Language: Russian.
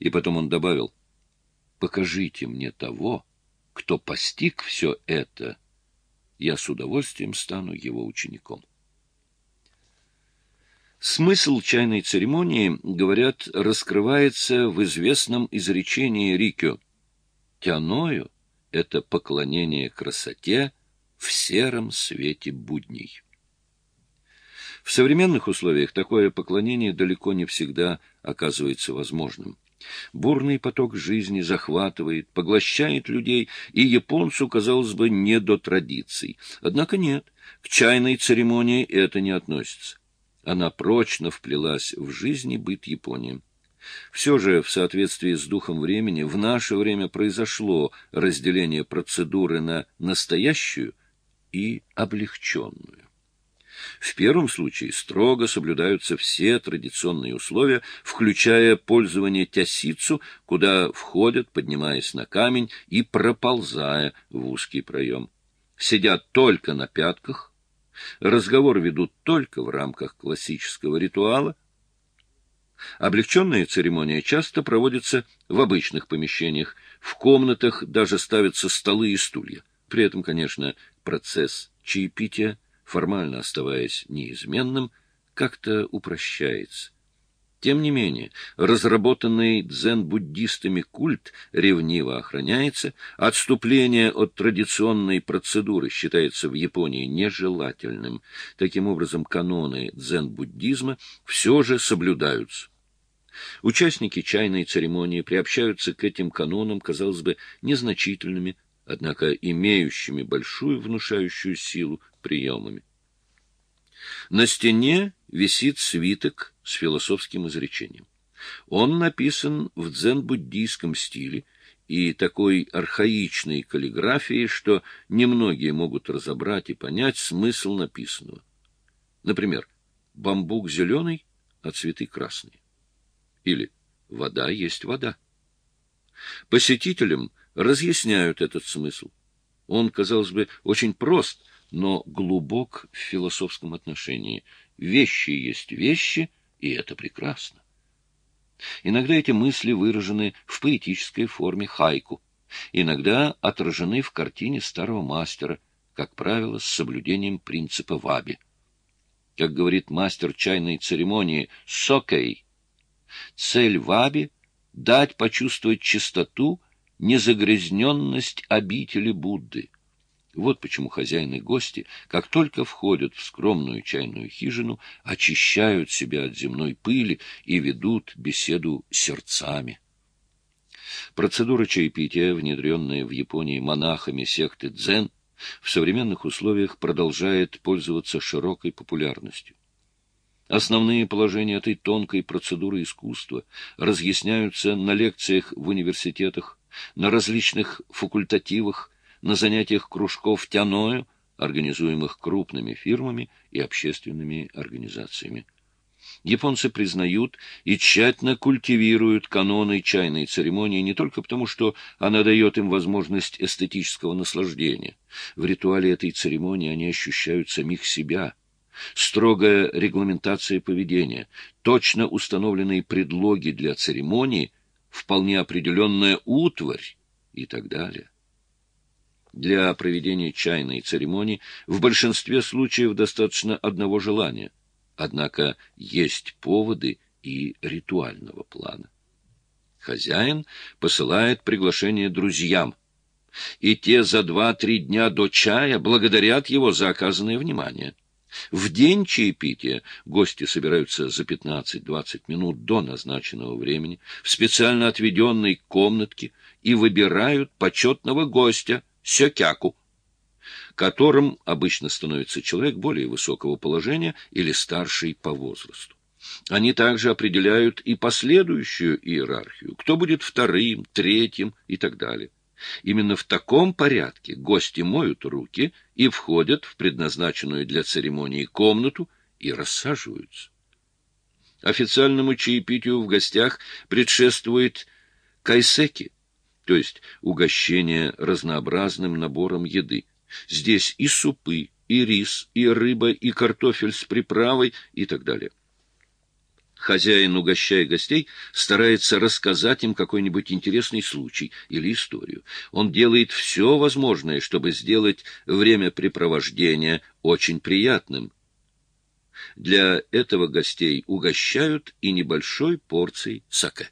И потом он добавил, «Покажите мне того, кто постиг все это, я с удовольствием стану его учеником». Смысл чайной церемонии, говорят, раскрывается в известном изречении Рикё. Тяною — это поклонение красоте в сером свете будней. В современных условиях такое поклонение далеко не всегда оказывается возможным. Бурный поток жизни захватывает, поглощает людей, и японцу, казалось бы, не до традиций. Однако нет, к чайной церемонии это не относится. Она прочно вплелась в жизнь и быт Японии. Все же, в соответствии с духом времени, в наше время произошло разделение процедуры на настоящую и облегченную. В первом случае строго соблюдаются все традиционные условия, включая пользование тясицу, куда входят, поднимаясь на камень и проползая в узкий проем. Сидят только на пятках, разговор ведут только в рамках классического ритуала, Облегченная церемония часто проводится в обычных помещениях, в комнатах даже ставятся столы и стулья. При этом, конечно, процесс чаепития формально оставаясь неизменным, как-то упрощается. Тем не менее, разработанный дзен-буддистами культ ревниво охраняется, отступление от традиционной процедуры считается в Японии нежелательным. Таким образом, каноны дзен-буддизма все же соблюдаются. Участники чайной церемонии приобщаются к этим канонам, казалось бы, незначительными, однако имеющими большую внушающую силу приемами. На стене висит свиток с философским изречением. Он написан в дзен-буддийском стиле и такой архаичной каллиграфией, что немногие могут разобрать и понять смысл написанного. Например, бамбук зеленый, а цветы красные. Или вода есть вода. Посетителям разъясняют этот смысл. Он, казалось бы, очень прост, но глубок в философском отношении. Вещи есть вещи, и это прекрасно. Иногда эти мысли выражены в поэтической форме хайку, иногда отражены в картине старого мастера, как правило, с соблюдением принципа ваби. Как говорит мастер чайной церемонии Сокей, цель ваби — дать почувствовать чистоту, незагрязненность обители Будды — вот почему хозяин и гости, как только входят в скромную чайную хижину, очищают себя от земной пыли и ведут беседу сердцами. Процедура чаепития, внедренная в Японии монахами секты дзен, в современных условиях продолжает пользоваться широкой популярностью. Основные положения этой тонкой процедуры искусства разъясняются на лекциях в университетах, на различных факультативах, на занятиях кружков тяною, организуемых крупными фирмами и общественными организациями. Японцы признают и тщательно культивируют каноны чайной церемонии не только потому, что она дает им возможность эстетического наслаждения. В ритуале этой церемонии они ощущают самих себя. Строгая регламентация поведения, точно установленные предлоги для церемонии, вполне определенная утварь и так далее. Для проведения чайной церемонии в большинстве случаев достаточно одного желания. Однако есть поводы и ритуального плана. Хозяин посылает приглашение друзьям, и те за два-три дня до чая благодарят его за оказанное внимание. В день чаепития гости собираются за 15-20 минут до назначенного времени в специально отведенной комнатке и выбирают почетного гостя – сёкяку, которым обычно становится человек более высокого положения или старший по возрасту. Они также определяют и последующую иерархию, кто будет вторым, третьим и так далее. Именно в таком порядке гости моют руки и входят в предназначенную для церемонии комнату и рассаживаются. Официальному чаепитию в гостях предшествует кайсеки, то есть угощение разнообразным набором еды. Здесь и супы, и рис, и рыба, и картофель с приправой и так далее. Хозяин, угощая гостей, старается рассказать им какой-нибудь интересный случай или историю. Он делает все возможное, чтобы сделать времяпрепровождение очень приятным. Для этого гостей угощают и небольшой порцией саке.